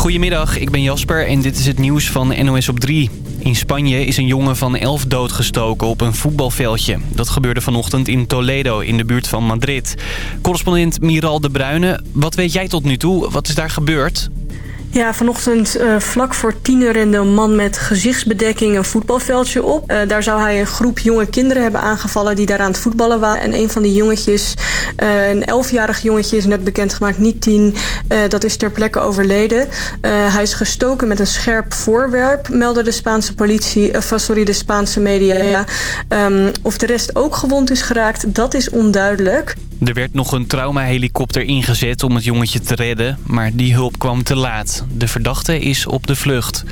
Goedemiddag, ik ben Jasper en dit is het nieuws van NOS op 3. In Spanje is een jongen van 11 doodgestoken op een voetbalveldje. Dat gebeurde vanochtend in Toledo, in de buurt van Madrid. Correspondent Miral de Bruyne, wat weet jij tot nu toe? Wat is daar gebeurd? Ja, vanochtend uh, vlak voor tien rende een man met gezichtsbedekking een voetbalveldje op. Uh, daar zou hij een groep jonge kinderen hebben aangevallen die daar aan het voetballen waren. En een van die jongetjes, uh, een elfjarig jongetje is net bekendgemaakt, niet tien, dat is ter plekke overleden. hij is gestoken met een scherp voorwerp, meldde de Spaanse politie, sorry, de Spaanse media. Um, of de rest ook gewond is geraakt, dat is onduidelijk. Er werd nog een traumahelikopter ingezet om het jongetje te redden, maar die hulp kwam te laat. De verdachte is op de vlucht.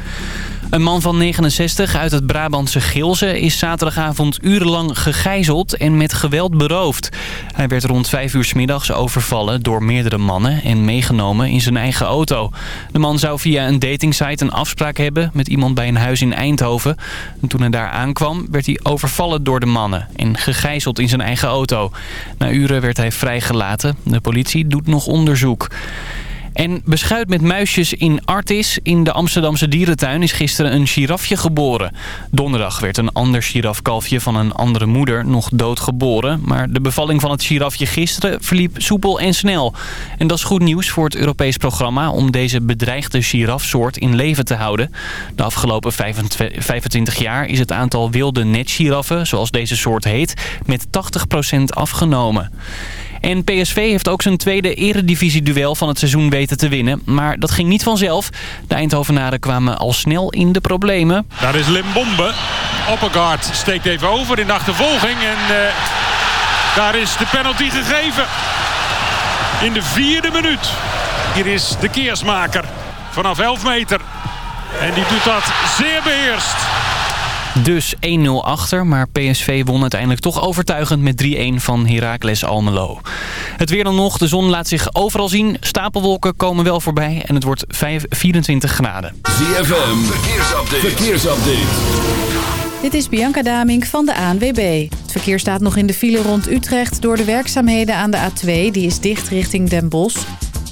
Een man van 69 uit het Brabantse Gilze is zaterdagavond urenlang gegijzeld en met geweld beroofd. Hij werd rond 5 uur s middags overvallen door meerdere mannen en meegenomen in zijn eigen auto. De man zou via een datingsite een afspraak hebben met iemand bij een huis in Eindhoven. En toen hij daar aankwam werd hij overvallen door de mannen en gegijzeld in zijn eigen auto. Na uren werd hij vrijgelaten. De politie doet nog onderzoek. En beschuit met muisjes in Artis in de Amsterdamse dierentuin is gisteren een girafje geboren. Donderdag werd een ander girafkalfje van een andere moeder nog doodgeboren. Maar de bevalling van het girafje gisteren verliep soepel en snel. En dat is goed nieuws voor het Europees programma om deze bedreigde girafsoort in leven te houden. De afgelopen 25 jaar is het aantal wilde netgiraffen, zoals deze soort heet, met 80% afgenomen. En PSV heeft ook zijn tweede eredivisie-duel van het seizoen weten te winnen. Maar dat ging niet vanzelf. De Eindhovenaren kwamen al snel in de problemen. Daar is Limbombe. Oppegaard steekt even over in de achtervolging. En uh, daar is de penalty gegeven. In de vierde minuut. Hier is de keersmaker vanaf 11 meter. En die doet dat zeer beheerst. Dus 1-0 achter, maar PSV won uiteindelijk toch overtuigend met 3-1 van Heracles Almelo. Het weer dan nog, de zon laat zich overal zien. Stapelwolken komen wel voorbij en het wordt 5, 24 graden. ZFM, verkeersupdate. verkeersupdate. Dit is Bianca Damink van de ANWB. Het verkeer staat nog in de file rond Utrecht door de werkzaamheden aan de A2. Die is dicht richting Den Bosch.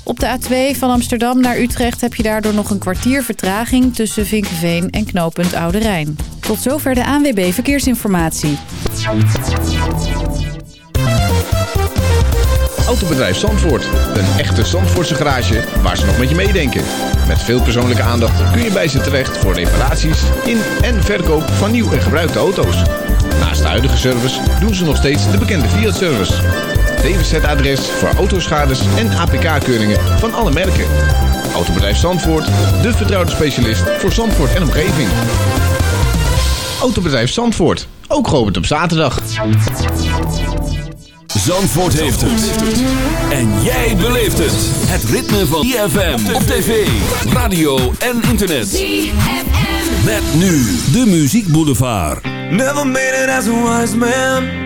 Op de A2 van Amsterdam naar Utrecht heb je daardoor nog een kwartier vertraging tussen Vinkenveen en knooppunt Oude Rijn. Tot zover de ANWB Verkeersinformatie. Autobedrijf Zandvoort. Een echte Zandvoortse garage waar ze nog met je meedenken. Met veel persoonlijke aandacht kun je bij ze terecht voor reparaties in en verkoop van nieuw en gebruikte auto's. Naast de huidige service doen ze nog steeds de bekende Fiat-service. DWZ-adres voor autoschades en APK-keuringen van alle merken. Autobedrijf Zandvoort, de vertrouwde specialist voor Zandvoort en omgeving. Autobedrijf Zandvoort, ook geopend op zaterdag. Zandvoort heeft het. En jij beleeft het. Het ritme van IFM op tv, radio en internet. ZFM. Met nu de Muziek Boulevard. Never made it as a wise man.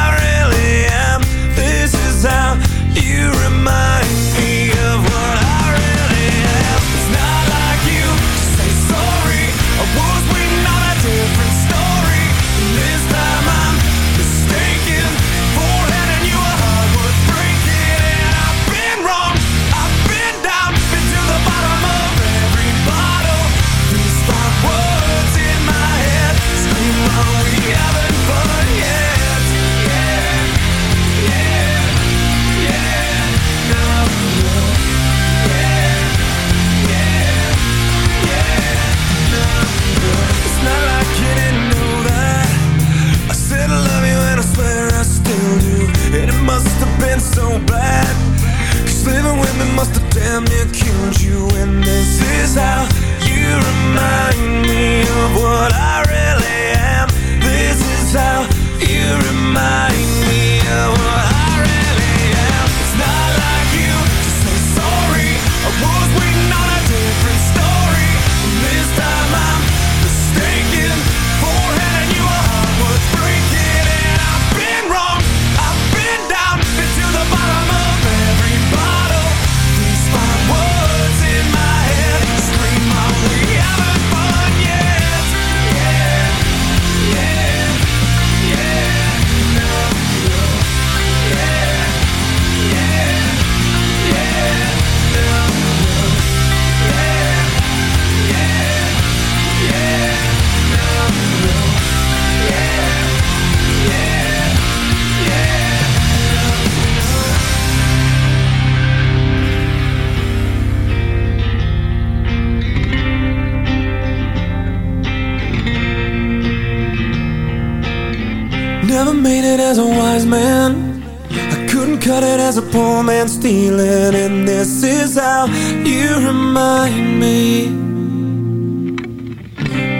Never made it as a wise man. I couldn't cut it as a poor man stealing. And this is how you remind me.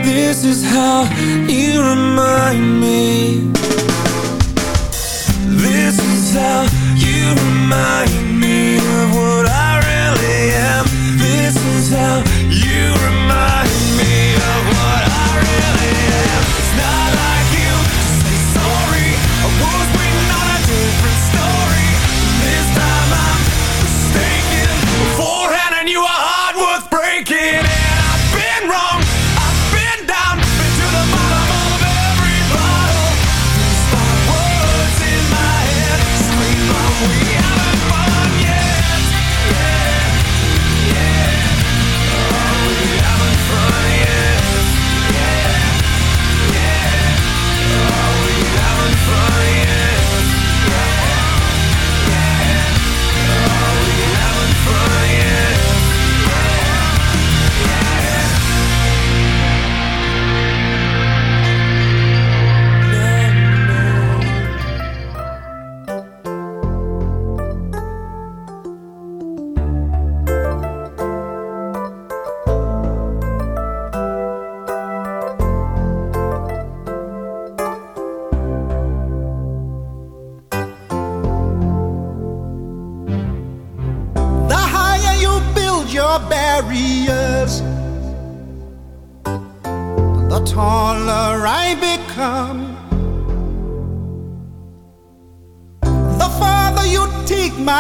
This is how you remind me. This is how you remind me of what I really am. This is how.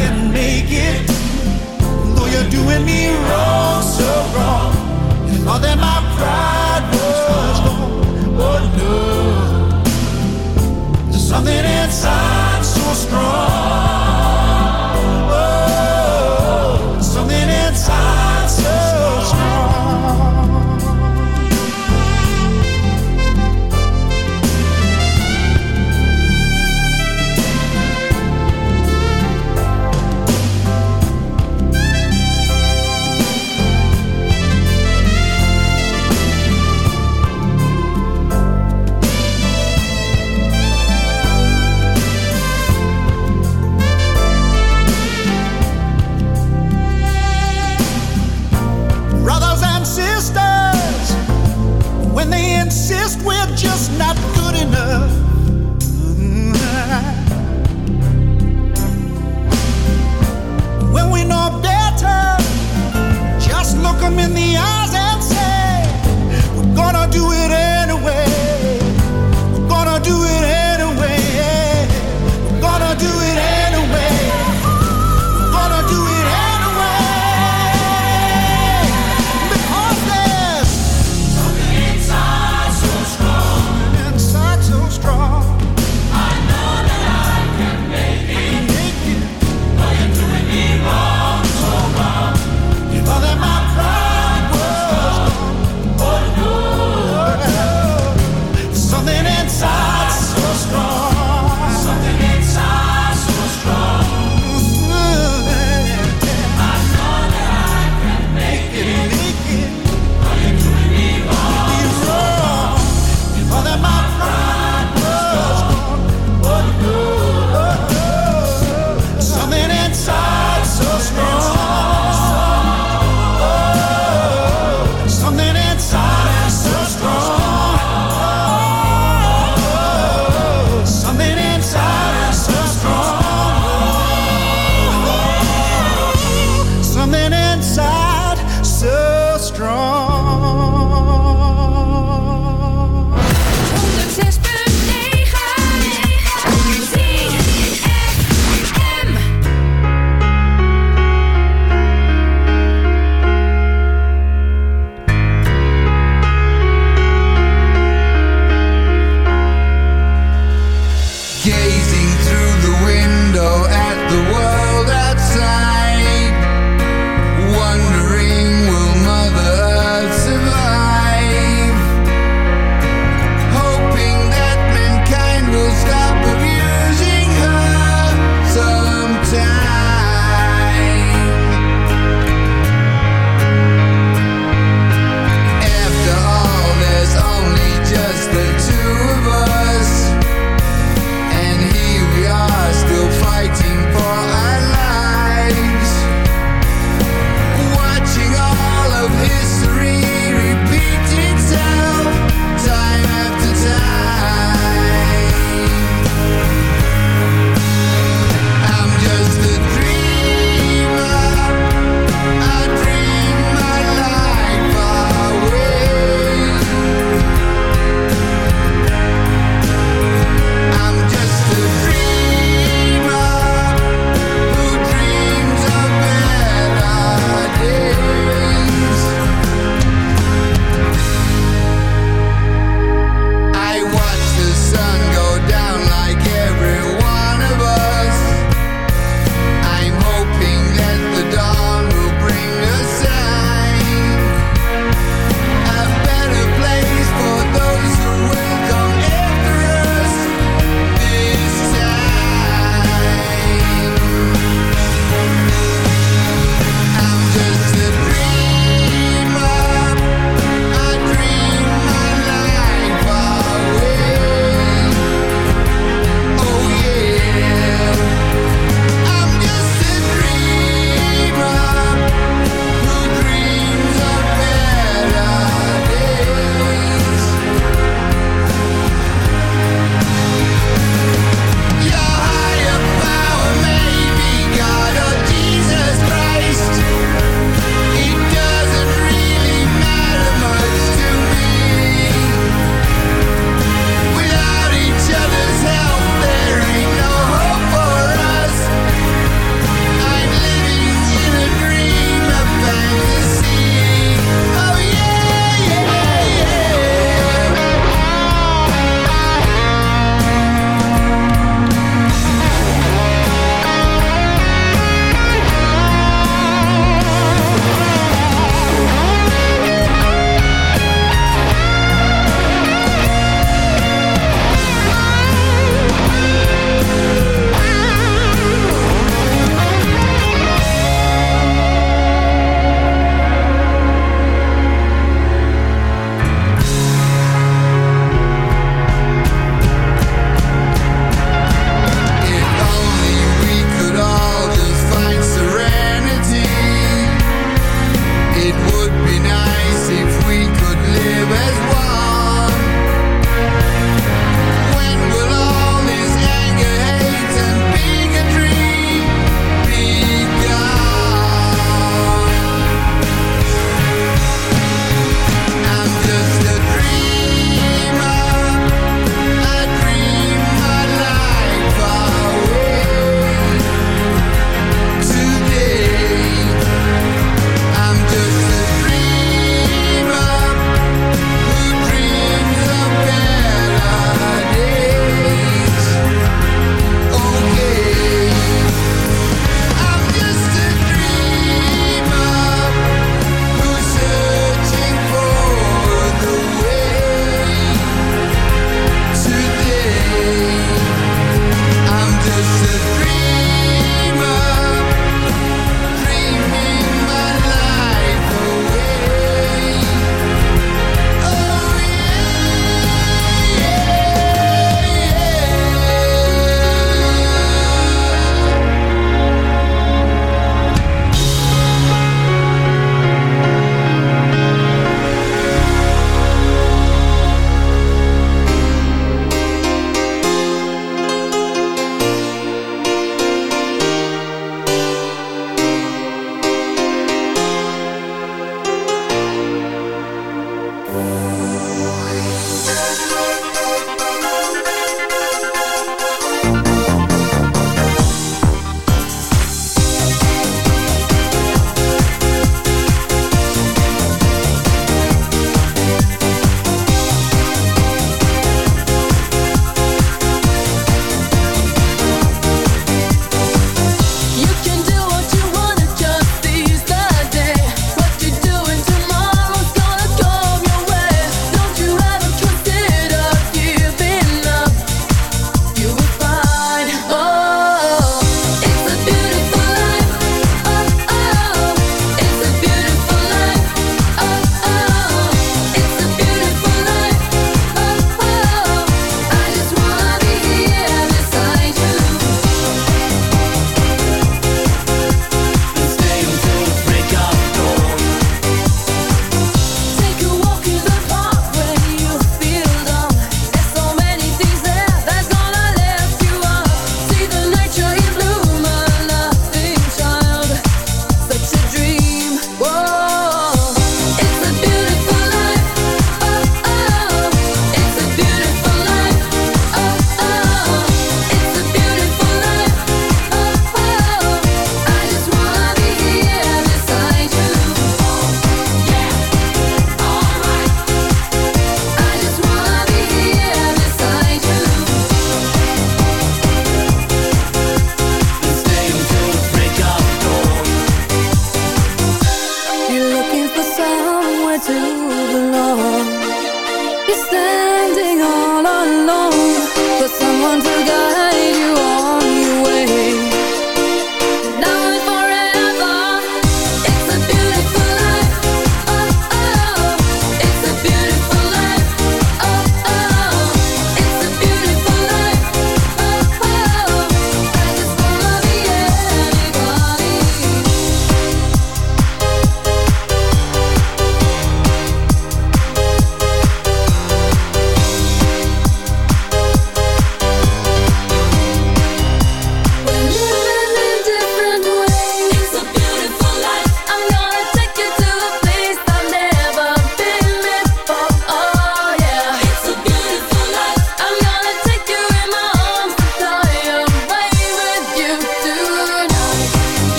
can make it. Though you're doing me wrong, so wrong. You thought that my pride was gone. Oh no. There's something inside so strong. just we're just not good enough. When we know better, just look in the eyes and say, We're gonna do it.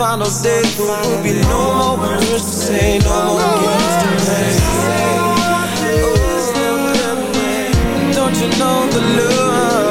Final day, there will be no more words to say, no more games to play. Don't you know the love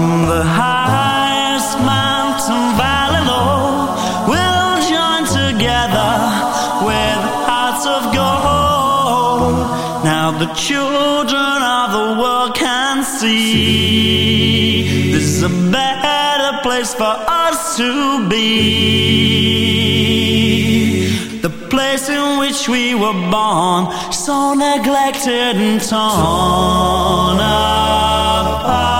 From the highest mountain valley low, we'll join together with hearts of gold. Now the children of the world can see this is a better place for us to be. The place in which we were born, so neglected and torn apart.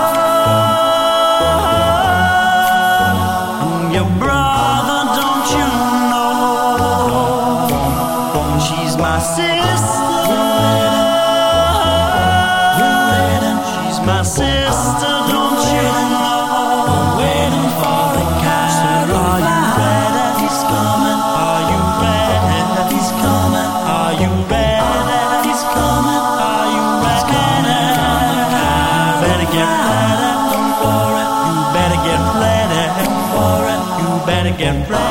and run.